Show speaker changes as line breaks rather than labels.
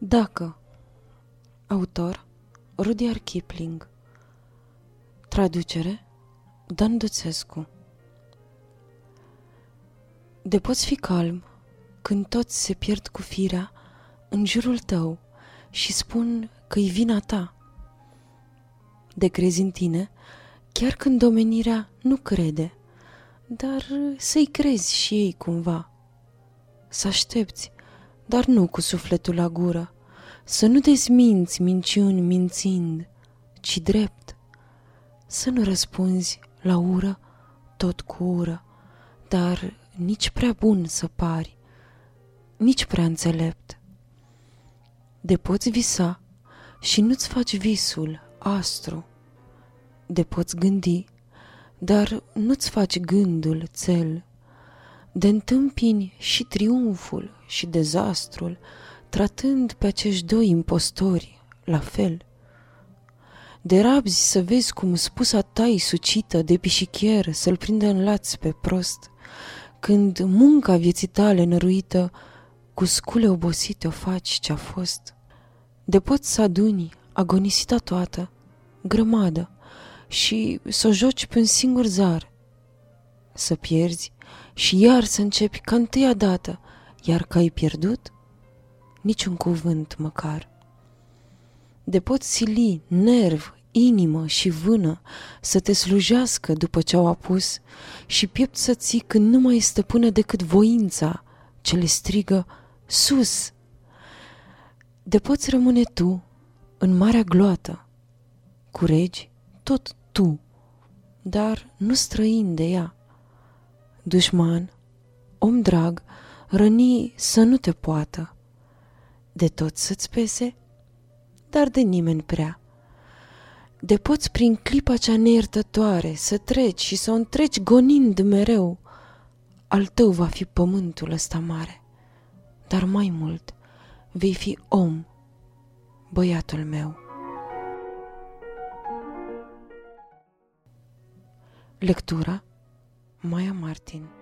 Dacă Autor Rudyard Kipling Traducere Dan Duțescu De poți fi calm când toți se pierd cu firea în jurul tău și spun că-i vina ta. De crezi în tine chiar când domenirea nu crede, dar să-i crezi și ei cumva. Să aștepți, dar nu cu sufletul la gură, să nu dezminți minciuni mințind, ci drept. Să nu răspunzi la ură tot cu ură, dar nici prea bun să pari, nici prea înțelept. De poți visa și nu-ți faci visul astru. De poți gândi, dar nu-ți faci gândul țel. De întâmpini și triumful și dezastrul, tratând pe acești doi impostori la fel. De rabzi să vezi cum spusa ta sucită de pișichier să-l prindă în laț pe prost, când munca vieții tale năruită cu scule obosite o faci ce-a fost. De poți să aduni agonisita toată, grămadă, și să o joci pe un singur zar, să pierzi și iar să începi ca întâia dată, iar că ai pierdut, niciun cuvânt măcar. De poți sili nerv, inimă și vână să te slujească după ce au apus și piept să ții când nu mai este până decât voința ce le strigă sus. De poți rămâne tu în marea gloată, cu regi tot tu, dar nu străin de ea. Dușman, om drag, răni să nu te poată, de tot să-ți pese, dar de nimeni prea. De poți prin clipa cea neiertătoare să treci și să o întreci gonind mereu, al tău va fi pământul ăsta mare, dar mai mult vei fi om, băiatul meu. Lectura Maia Martin